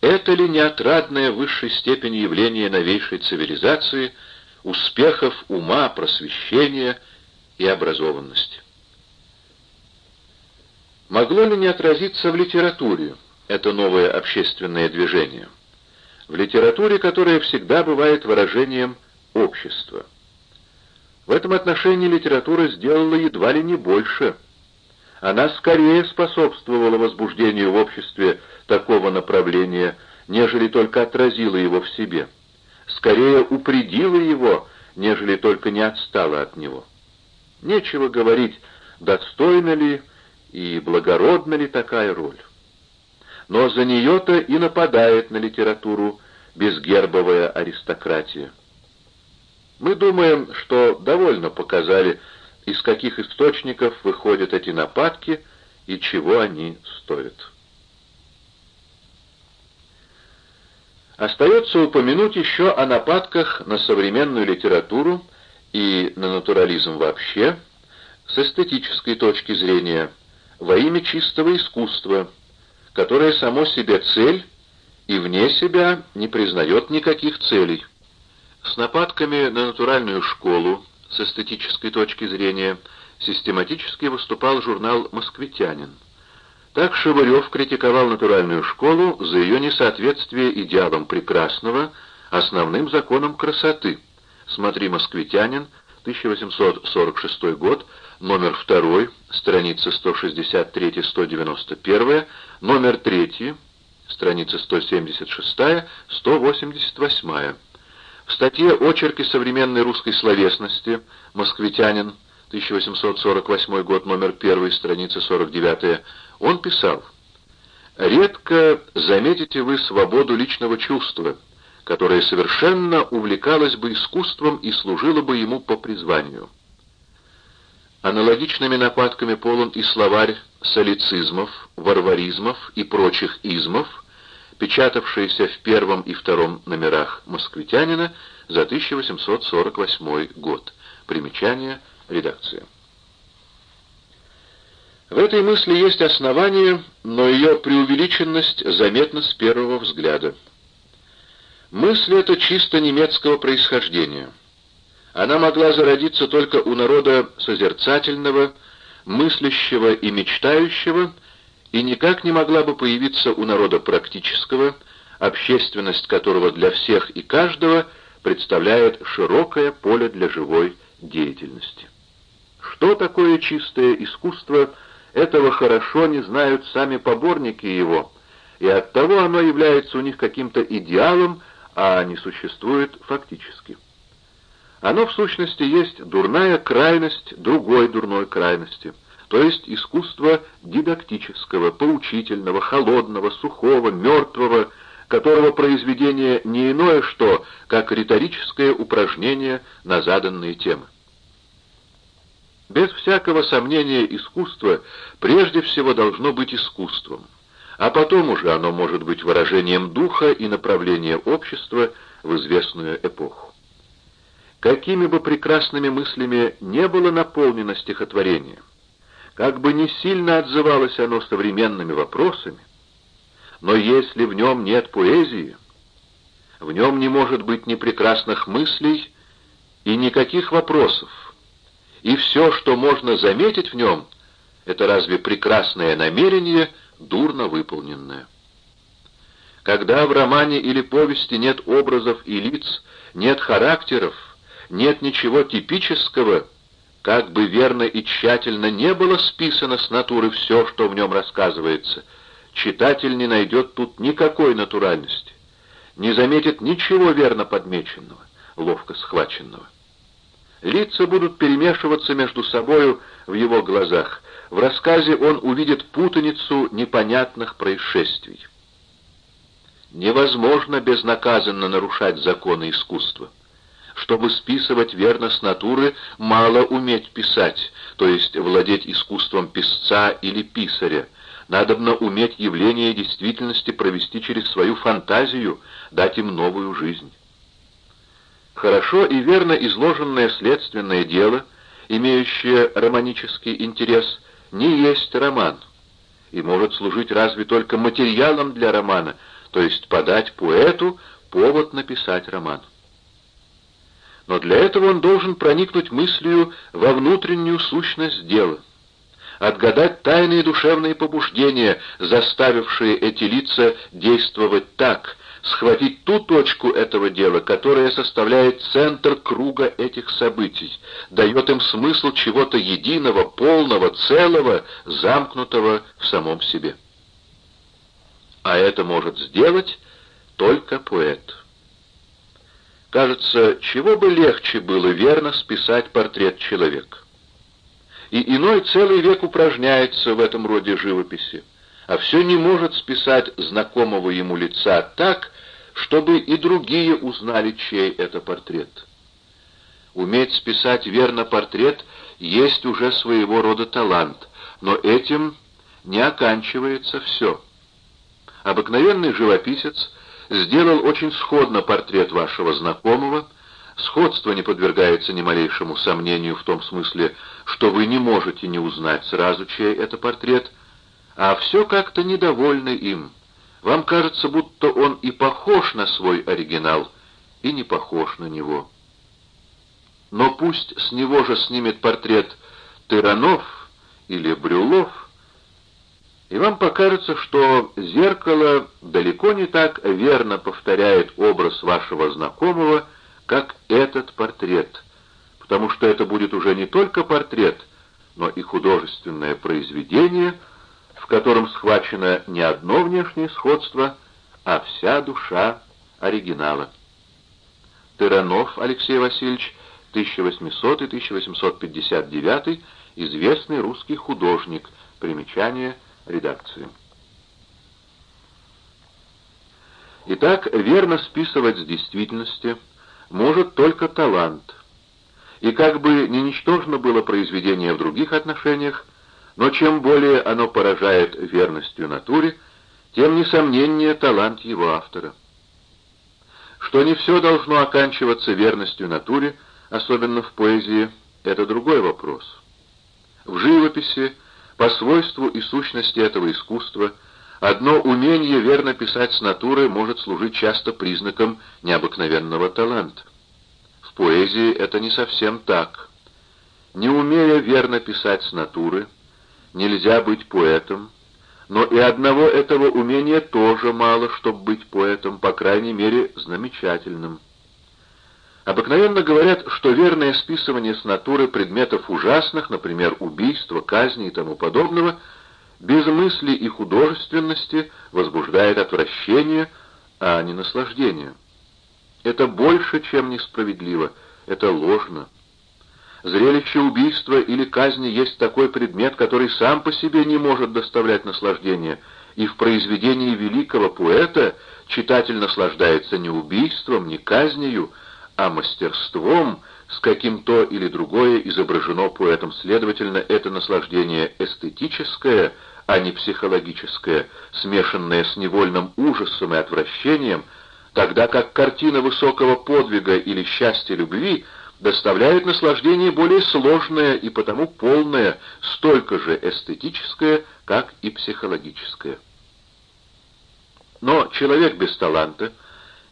Это ли не отрадная в высшей степени явление новейшей цивилизации, успехов ума, просвещения и образованности? Могло ли не отразиться в литературе это новое общественное движение? В литературе, которая всегда бывает выражением общества. В этом отношении литература сделала едва ли не больше. Она скорее способствовала возбуждению в обществе такого направления, нежели только отразила его в себе. Скорее упредила его, нежели только не отстала от него. Нечего говорить, достойна ли и благородна ли такая роль. Но за нее-то и нападает на литературу безгербовая аристократия. Мы думаем, что довольно показали, из каких источников выходят эти нападки и чего они стоят. Остается упомянуть еще о нападках на современную литературу и на натурализм вообще, с эстетической точки зрения, во имя чистого искусства, которое само себе цель и вне себя не признает никаких целей. С нападками на натуральную школу, с эстетической точки зрения, систематически выступал журнал «Москвитянин». Так Шевырев критиковал натуральную школу за ее несоответствие идеалам прекрасного, основным законам красоты. Смотри «Москвитянин», 1846 год, номер 2, страница 163-191, номер 3, страница 176-188. В статье «Очерки современной русской словесности» «Москвитянин», 1848 год, номер 1, страница 49, он писал, «Редко заметите вы свободу личного чувства, которое совершенно увлекалось бы искусством и служило бы ему по призванию». Аналогичными нападками полон и словарь солицизмов, варваризмов и прочих измов, печатавшийся в первом и втором номерах «Москвитянина» за 1848 год. Примечание редакции. В этой мысли есть основание, но ее преувеличенность заметна с первого взгляда. Мысль эта чисто немецкого происхождения. Она могла зародиться только у народа созерцательного, мыслящего и мечтающего, и никак не могла бы появиться у народа практического, общественность которого для всех и каждого представляет широкое поле для живой деятельности. Что такое чистое искусство – этого хорошо не знают сами поборники его, и оттого оно является у них каким-то идеалом, а не существует фактически. Оно в сущности есть дурная крайность другой дурной крайности, то есть искусство дидактического, поучительного, холодного, сухого, мертвого, которого произведение не иное что, как риторическое упражнение на заданные темы. Без всякого сомнения искусство прежде всего должно быть искусством, а потом уже оно может быть выражением духа и направления общества в известную эпоху. Какими бы прекрасными мыслями не было наполнено стихотворение, как бы не сильно отзывалось оно современными вопросами, но если в нем нет поэзии, в нем не может быть ни прекрасных мыслей и никаких вопросов, и все, что можно заметить в нем, это разве прекрасное намерение, дурно выполненное. Когда в романе или повести нет образов и лиц, нет характеров, нет ничего типического, как бы верно и тщательно не было списано с натуры все, что в нем рассказывается, читатель не найдет тут никакой натуральности, не заметит ничего верно подмеченного, ловко схваченного. Лица будут перемешиваться между собою в его глазах. В рассказе он увидит путаницу непонятных происшествий. Невозможно безнаказанно нарушать законы искусства. Чтобы списывать верно с натуры, мало уметь писать, то есть владеть искусством писца или писаря. Надобно уметь явление действительности провести через свою фантазию, дать им новую жизнь. Хорошо и верно изложенное следственное дело, имеющее романический интерес, не есть роман, и может служить разве только материалом для романа, то есть подать поэту повод написать роман. Но для этого он должен проникнуть мыслью во внутреннюю сущность дела, отгадать тайные душевные побуждения, заставившие эти лица действовать так, схватить ту точку этого дела, которая составляет центр круга этих событий, дает им смысл чего-то единого, полного, целого, замкнутого в самом себе. А это может сделать только поэт. Кажется, чего бы легче было верно списать портрет человека. И иной целый век упражняется в этом роде живописи, а все не может списать знакомого ему лица так, чтобы и другие узнали, чей это портрет. Уметь списать верно портрет есть уже своего рода талант, но этим не оканчивается все. Обыкновенный живописец сделал очень сходно портрет вашего знакомого, сходство не подвергается ни малейшему сомнению в том смысле, что вы не можете не узнать сразу, чей это портрет, а все как-то недовольны им. Вам кажется, будто он и похож на свой оригинал, и не похож на него. Но пусть с него же снимет портрет Тыранов или Брюлов, и вам покажется, что зеркало далеко не так верно повторяет образ вашего знакомого, как этот портрет, потому что это будет уже не только портрет, но и художественное произведение, в котором схвачено не одно внешнее сходство, а вся душа оригинала. Тыранов Алексей Васильевич, 1800-1859, известный русский художник, примечание – редакции. Итак, верно списывать с действительности может только талант. И как бы не ничтожно было произведение в других отношениях, но чем более оно поражает верностью натуре, тем несомненнее талант его автора. Что не все должно оканчиваться верностью натуре, особенно в поэзии, это другой вопрос. В живописи по свойству и сущности этого искусства одно умение верно писать с натуры может служить часто признаком необыкновенного таланта. В поэзии это не совсем так. Не умея верно писать с натуры, нельзя быть поэтом, но и одного этого умения тоже мало, чтобы быть поэтом, по крайней мере, замечательным. Обыкновенно говорят, что верное списывание с натуры предметов ужасных, например, убийства, казни и тому подобного, без мысли и художественности возбуждает отвращение, а не наслаждение. Это больше, чем несправедливо, это ложно. Зрелище убийства или казни есть такой предмет, который сам по себе не может доставлять наслаждение, и в произведении великого поэта читатель наслаждается не убийством, не казнью, а мастерством, с каким то или другое изображено поэтом. Следовательно, это наслаждение эстетическое, а не психологическое, смешанное с невольным ужасом и отвращением, тогда как картина высокого подвига или счастья любви доставляет наслаждение более сложное и потому полное, столько же эстетическое, как и психологическое. Но человек без таланта —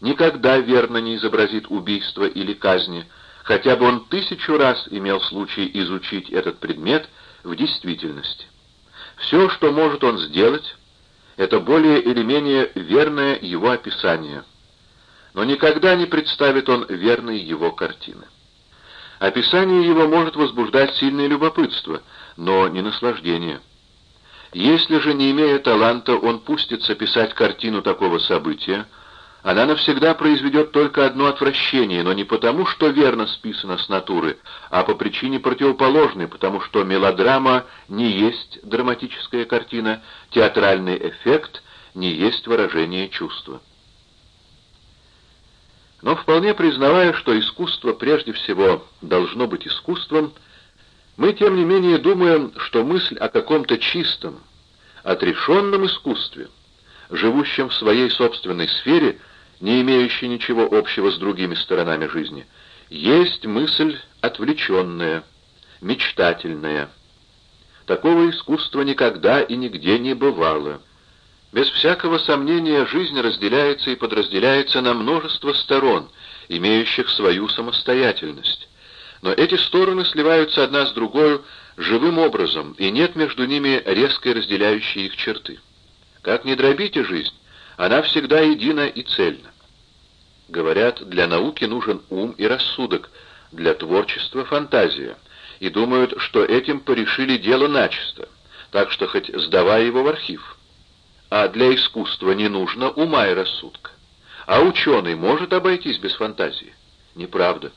никогда верно не изобразит убийство или казни, хотя бы он тысячу раз имел случай изучить этот предмет в действительности. Все, что может он сделать, это более или менее верное его описание, но никогда не представит он верной его картины. Описание его может возбуждать сильное любопытство, но не наслаждение. Если же, не имея таланта, он пустится писать картину такого события, она навсегда произведет только одно отвращение, но не потому, что верно списано с натуры, а по причине противоположной, потому что мелодрама не есть драматическая картина, театральный эффект не есть выражение чувства. Но вполне признавая, что искусство прежде всего должно быть искусством, мы тем не менее думаем, что мысль о каком-то чистом, отрешенном искусстве, живущем в своей собственной сфере, не имеющий ничего общего с другими сторонами жизни, есть мысль отвлеченная, мечтательная. Такого искусства никогда и нигде не бывало. Без всякого сомнения, жизнь разделяется и подразделяется на множество сторон, имеющих свою самостоятельность. Но эти стороны сливаются одна с другой живым образом, и нет между ними резкой разделяющей их черты. Как ни дробите жизнь, она всегда едина и цельна. Говорят, для науки нужен ум и рассудок, для творчества — фантазия, и думают, что этим порешили дело начисто, так что хоть сдавай его в архив. А для искусства не нужно ума и рассудка. А ученый может обойтись без фантазии? Неправда.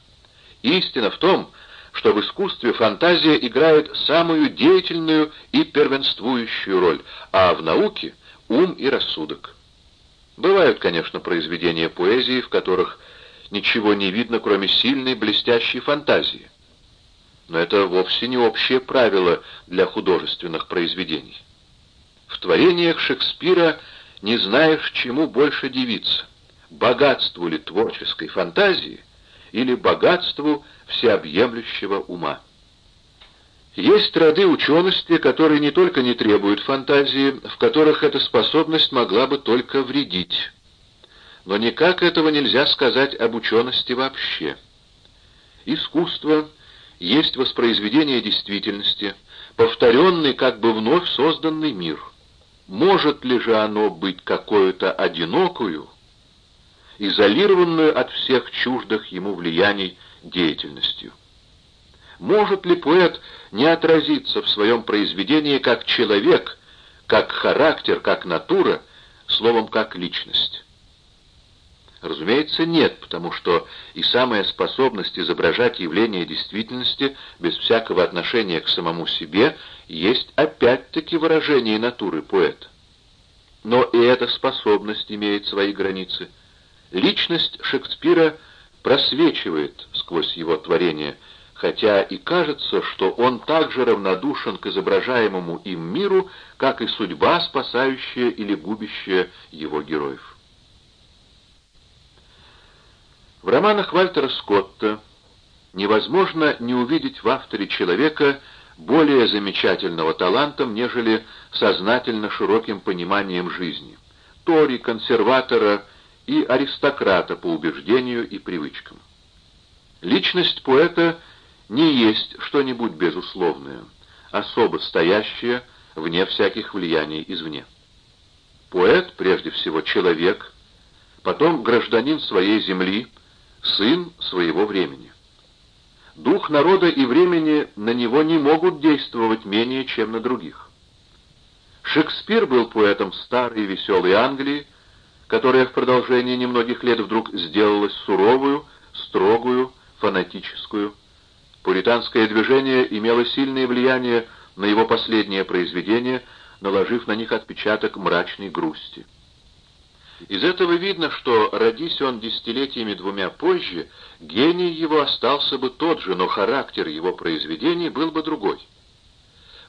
Истина в том, что в искусстве фантазия играет самую деятельную и первенствующую роль, а в науке — ум и рассудок. Бывают, конечно, произведения поэзии, в которых ничего не видно, кроме сильной блестящей фантазии. Но это вовсе не общее правило для художественных произведений. В творениях Шекспира не знаешь, чему больше дивиться — богатству ли творческой фантазии или богатству всеобъемлющего ума. Есть роды учености, которые не только не требуют фантазии, в которых эта способность могла бы только вредить. Но никак этого нельзя сказать об учености вообще. Искусство есть воспроизведение действительности, повторенный, как бы вновь созданный мир — может ли же оно быть какую-то одинокую, изолированную от всех чуждых ему влияний деятельностью? Может ли поэт не отразиться в своем произведении как человек, как характер, как натура, словом, как личность? Разумеется, нет, потому что и самая способность изображать явления действительности без всякого отношения к самому себе есть опять-таки выражение натуры поэта. Но и эта способность имеет свои границы. Личность Шекспира просвечивает сквозь его творение, хотя и кажется, что он так же равнодушен к изображаемому им миру, как и судьба, спасающая или губящая его героев. В романах Вальтера Скотта невозможно не увидеть в авторе человека более замечательного талантом, нежели сознательно широким пониманием жизни, тори, консерватора и аристократа по убеждению и привычкам. Личность поэта не есть что-нибудь безусловное, особо стоящее вне всяких влияний извне. Поэт, прежде всего, человек, потом гражданин своей земли, сын своего времени. Дух народа и времени на него не могут действовать менее, чем на других. Шекспир был поэтом старой и веселой Англии, которая в продолжении немногих лет вдруг сделалась суровую, строгую, фанатическую. Пуританское движение имело сильное влияние на его последнее произведение, наложив на них отпечаток мрачной грусти. Из этого видно, что, родись он десятилетиями двумя позже, гений его остался бы тот же, но характер его произведений был бы другой.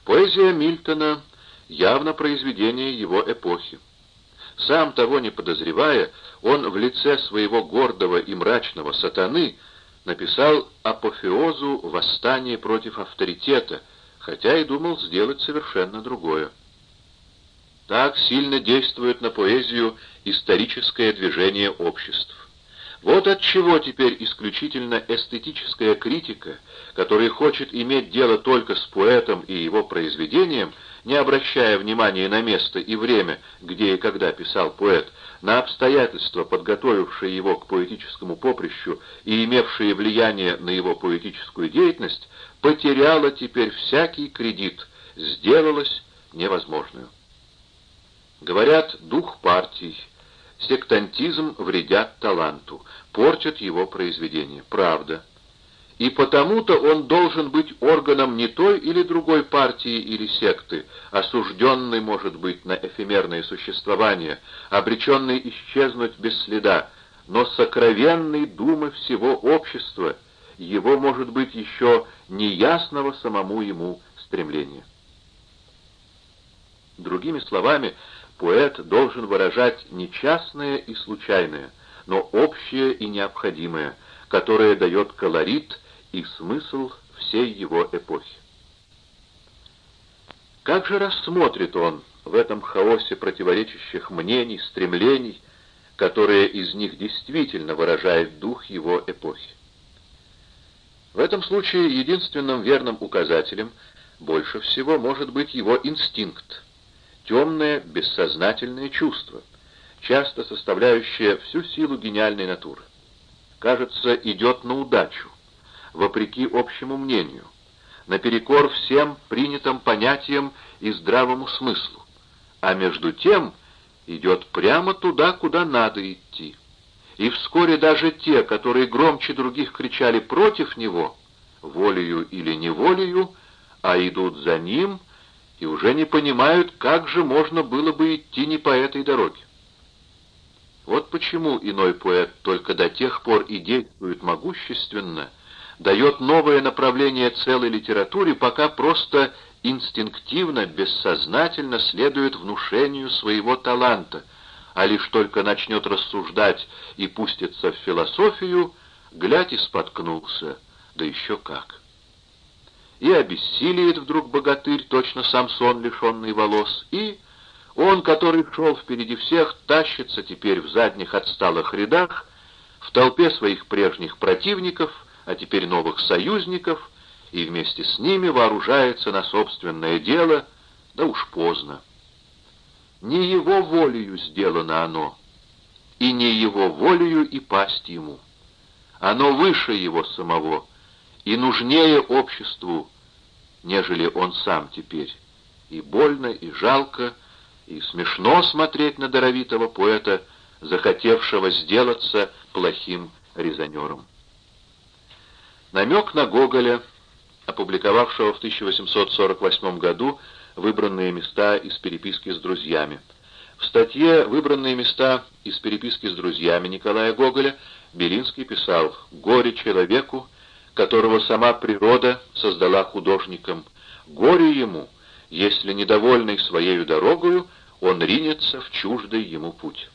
Поэзия Мильтона явно произведение его эпохи. Сам того не подозревая, он в лице своего гордого и мрачного сатаны написал апофеозу восстания против авторитета, хотя и думал сделать совершенно другое. Так сильно действует на поэзию историческое движение обществ. Вот от чего теперь исключительно эстетическая критика, которая хочет иметь дело только с поэтом и его произведением, не обращая внимания на место и время, где и когда писал поэт, на обстоятельства, подготовившие его к поэтическому поприщу и имевшие влияние на его поэтическую деятельность, потеряла теперь всякий кредит, сделалась невозможную. Говорят, дух партий, сектантизм вредят таланту, портят его произведение. Правда. И потому-то он должен быть органом не той или другой партии или секты, осужденный, может быть, на эфемерное существование, обреченный исчезнуть без следа, но сокровенной думы всего общества, его, может быть, еще неясного самому ему стремления. Другими словами, Поэт должен выражать не частное и случайное, но общее и необходимое, которое дает колорит и смысл всей его эпохи. Как же рассмотрит он в этом хаосе противоречащих мнений, стремлений, которое из них действительно выражает дух его эпохи. В этом случае единственным верным указателем больше всего может быть его инстинкт, темное бессознательное чувство, часто составляющее всю силу гениальной натуры. Кажется, идет на удачу, вопреки общему мнению, наперекор всем принятым понятиям и здравому смыслу, а между тем идет прямо туда, куда надо идти. И вскоре даже те, которые громче других кричали против него, волею или неволею, а идут за ним и уже не понимают, как же можно было бы идти не по этой дороге. Вот почему иной поэт только до тех пор и действует могущественно, дает новое направление целой литературе, пока просто инстинктивно, бессознательно следует внушению своего таланта, а лишь только начнет рассуждать и пустится в философию, глядь и споткнулся, да еще как. И обессилиет вдруг богатырь, точно Самсон, лишенный волос, и он, который шел впереди всех, тащится теперь в задних отсталых рядах, в толпе своих прежних противников, а теперь новых союзников, и вместе с ними вооружается на собственное дело, да уж поздно. Не его волею сделано оно, и не его волею и пасть ему. Оно выше его самого и нужнее обществу, нежели он сам теперь. И больно, и жалко, и смешно смотреть на даровитого поэта, захотевшего сделаться плохим резонером. Намек на Гоголя, опубликовавшего в 1848 году выбранные места из переписки с друзьями. В статье «Выбранные места из переписки с друзьями» Николая Гоголя Белинский писал «Горе человеку, которого сама природа создала художником, горе ему, если, недовольный своею дорогою, он ринется в чуждый ему путь.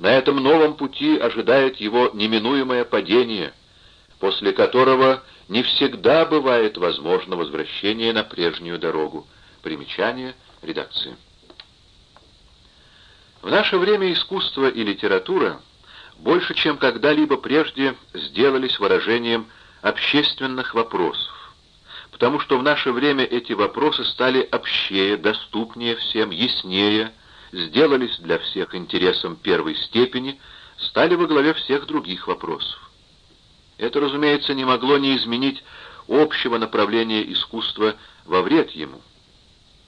На этом новом пути ожидает его неминуемое падение, после которого не всегда бывает возможно возвращение на прежнюю дорогу. Примечание редакции. В наше время искусство и литература больше, чем когда-либо прежде, сделались выражением общественных вопросов потому что в наше время эти вопросы стали общее, доступнее всем, яснее, сделались для всех интересом первой степени, стали во главе всех других вопросов. Это, разумеется, не могло не изменить общего направления искусства во вред ему.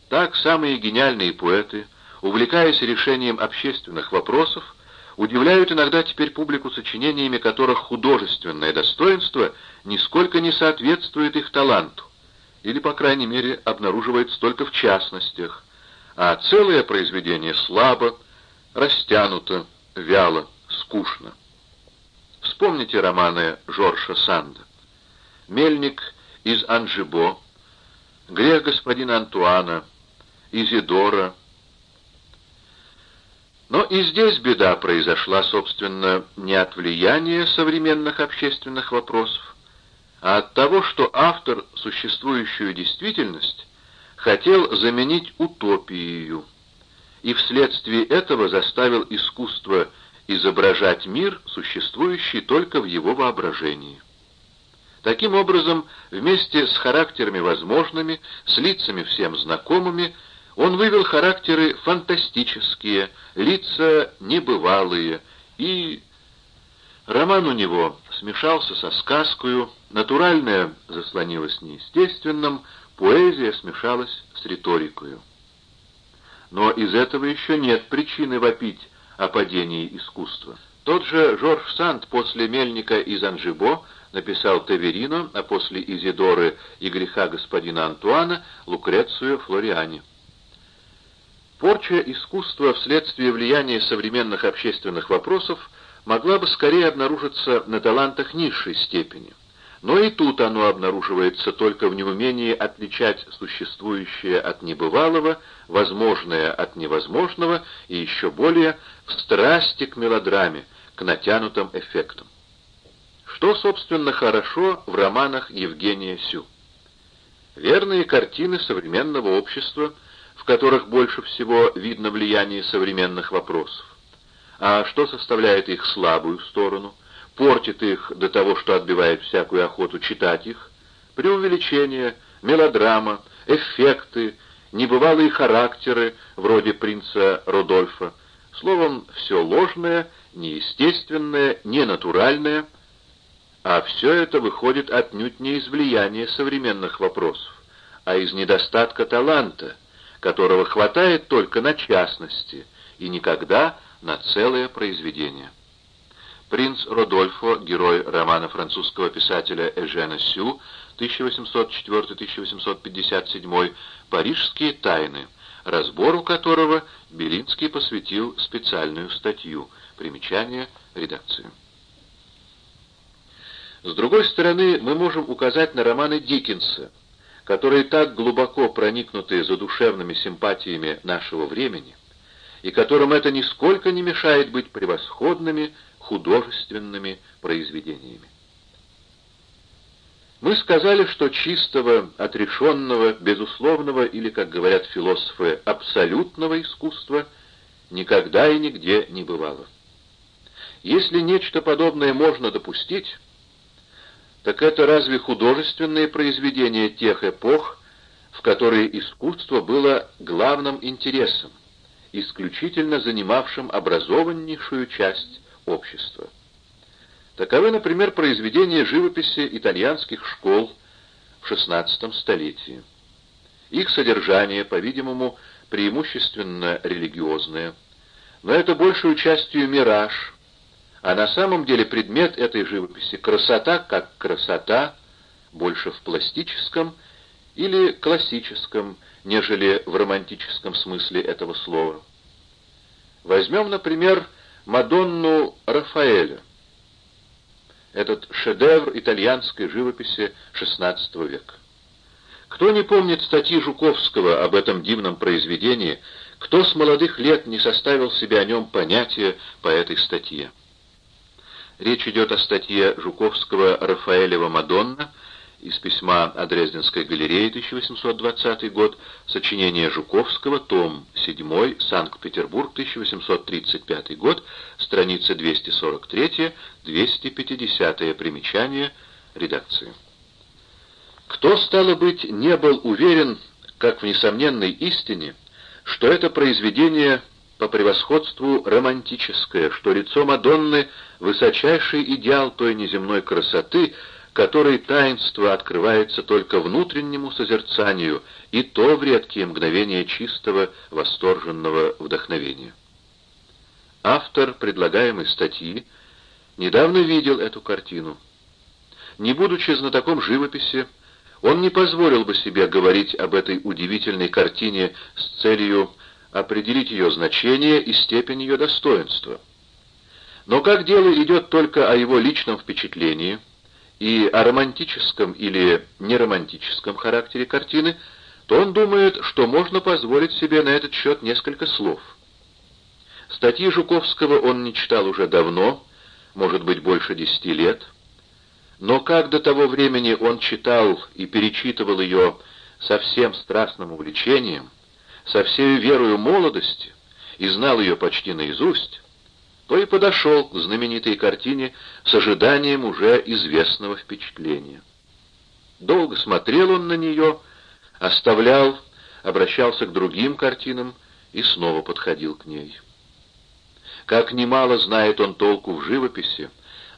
Так самые гениальные поэты, увлекаясь решением общественных вопросов, удивляют иногда теперь публику сочинениями, которых художественное достоинство нисколько не соответствует их таланту или, по крайней мере, обнаруживается только в частностях, а целое произведение слабо, растянуто, вяло, скучно. Вспомните романы Жоржа Санда. «Мельник из Анжибо», «Грех господина Антуана», «Изидора». Но и здесь беда произошла, собственно, не от влияния современных общественных вопросов, а от того, что автор существующую действительность хотел заменить утопией, и вследствие этого заставил искусство изображать мир, существующий только в его воображении. Таким образом, вместе с характерами возможными, с лицами всем знакомыми, он вывел характеры фантастические, лица небывалые и Роман у него смешался со сказкою, натуральное заслонилось неестественным, поэзия смешалась с риторикою. Но из этого еще нет причины вопить о падении искусства. Тот же Жорж Санд после «Мельника» из Анжибо написал Таверино, а после «Изидоры» и «Греха господина Антуана» Лукрецию Флориане. Порча искусства вследствие влияния современных общественных вопросов могла бы скорее обнаружиться на талантах низшей степени. Но и тут оно обнаруживается только в неумении отличать существующее от небывалого, возможное от невозможного и еще более страсти к мелодраме, к натянутым эффектам. Что, собственно, хорошо в романах Евгения Сю? Верные картины современного общества – которых больше всего видно влияние современных вопросов. А что составляет их слабую сторону, портит их до того, что отбивает всякую охоту читать их? Преувеличение, мелодрама, эффекты, небывалые характеры, вроде принца Рудольфа. Словом, все ложное, неестественное, ненатуральное, а все это выходит отнюдь не из влияния современных вопросов, а из недостатка таланта, которого хватает только на частности и никогда на целое произведение. Принц Родольфо, герой романа французского писателя Эжена Сю 1804-1857 «Парижские тайны», разбору которого Белинский посвятил специальную статью. Примечание редакции. С другой стороны, мы можем указать на романы Диккенса, которые так глубоко проникнуты задушевными симпатиями нашего времени, и которым это нисколько не мешает быть превосходными художественными произведениями. Мы сказали, что чистого, отрешенного, безусловного или, как говорят философы, абсолютного искусства никогда и нигде не бывало. Если нечто подобное можно допустить, так это разве художественные произведения тех эпох, в которые искусство было главным интересом, исключительно занимавшим образованнейшую часть общества. Таковы, например, произведения живописи итальянских школ в XVI столетии. Их содержание, по-видимому, преимущественно религиозное, но это большую частью мираж, а на самом деле предмет этой живописи — красота как красота, больше в пластическом или классическом, нежели в романтическом смысле этого слова. Возьмем, например, Мадонну Рафаэля, этот шедевр итальянской живописи XVI века. Кто не помнит статьи Жуковского об этом дивном произведении, кто с молодых лет не составил себе о нем понятие по этой статье? Речь идет о статье Жуковского «Рафаэлева Мадонна» из письма о Дрезденской галерее 1820 год, сочинение Жуковского, том 7, Санкт-Петербург, 1835 год, страница 243-250 примечание редакции. Кто, стало быть, не был уверен, как в несомненной истине, что это произведение по превосходству романтическое, что лицо Мадонны — высочайший идеал той неземной красоты, которой таинство открывается только внутреннему созерцанию, и то в редкие мгновения чистого, восторженного вдохновения. Автор предлагаемой статьи недавно видел эту картину. Не будучи знатоком живописи, он не позволил бы себе говорить об этой удивительной картине с целью определить ее значение и степень ее достоинства. Но как дело идет только о его личном впечатлении и о романтическом или неромантическом характере картины, то он думает, что можно позволить себе на этот счет несколько слов. Статьи Жуковского он не читал уже давно, может быть, больше десяти лет, но как до того времени он читал и перечитывал ее со всем страстным увлечением, со всей верою молодости и знал ее почти наизусть, то и подошел к знаменитой картине с ожиданием уже известного впечатления. Долго смотрел он на нее, оставлял, обращался к другим картинам и снова подходил к ней. Как немало знает он толку в живописи,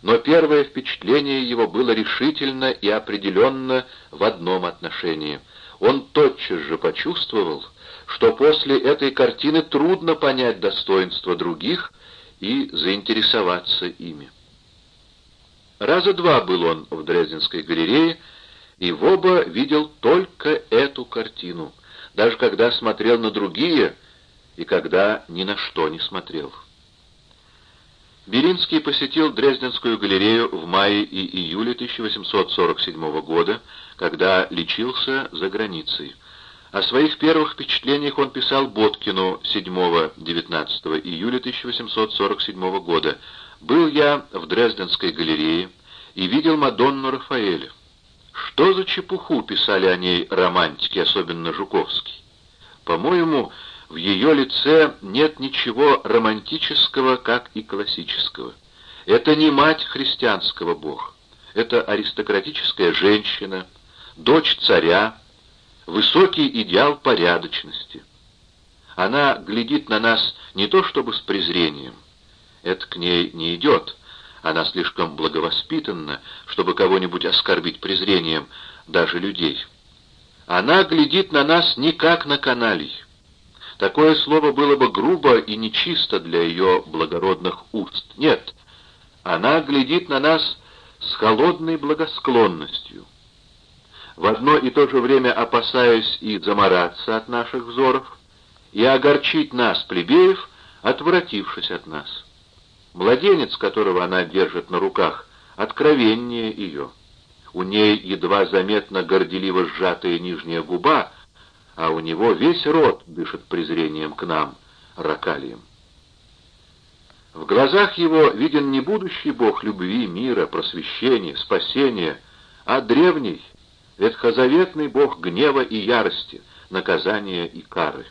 но первое впечатление его было решительно и определенно в одном отношении. Он тотчас же почувствовал, что после этой картины трудно понять достоинства других и заинтересоваться ими. Раза два был он в Дрезденской галерее, и в оба видел только эту картину, даже когда смотрел на другие и когда ни на что не смотрел. Белинский посетил Дрезденскую галерею в мае и июле 1847 года, когда лечился за границей. О своих первых впечатлениях он писал Боткину 7-19 июля 1847 года. «Был я в Дрезденской галерее и видел Мадонну Рафаэля. Что за чепуху писали о ней романтики, особенно Жуковский? По-моему, в ее лице нет ничего романтического, как и классического. Это не мать христианского Бога. Это аристократическая женщина, дочь царя, высокий идеал порядочности. Она глядит на нас не то чтобы с презрением, это к ней не идет, она слишком благовоспитанна, чтобы кого-нибудь оскорбить презрением, даже людей. Она глядит на нас не как на каналий. Такое слово было бы грубо и нечисто для ее благородных уст. Нет, она глядит на нас с холодной благосклонностью. В одно и то же время опасаясь и замораться от наших взоров, и огорчить нас, плебеев, отвратившись от нас. Младенец, которого она держит на руках, откровеннее ее. У ней едва заметно горделиво сжатая нижняя губа, а у него весь рот дышит презрением к нам, ракалием. В глазах его виден не будущий бог любви, мира, просвещения, спасения, а древний, ветхозаветный бог гнева и ярости, наказания и кары.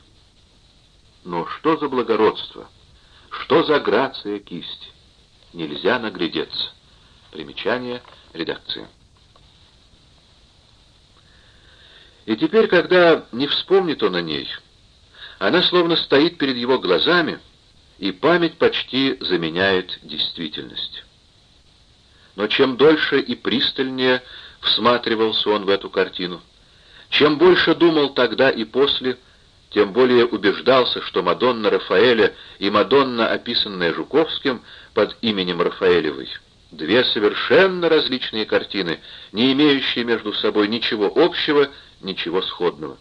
Но что за благородство? Что за грация кисти? Нельзя наглядеться. Примечание редакции. И теперь, когда не вспомнит он о ней, она словно стоит перед его глазами, и память почти заменяет действительность. Но чем дольше и пристальнее всматривался он в эту картину, чем больше думал тогда и после, тем более убеждался, что Мадонна Рафаэля и Мадонна, описанная Жуковским под именем Рафаэлевой, две совершенно различные картины, не имеющие между собой ничего общего, ничего сходного.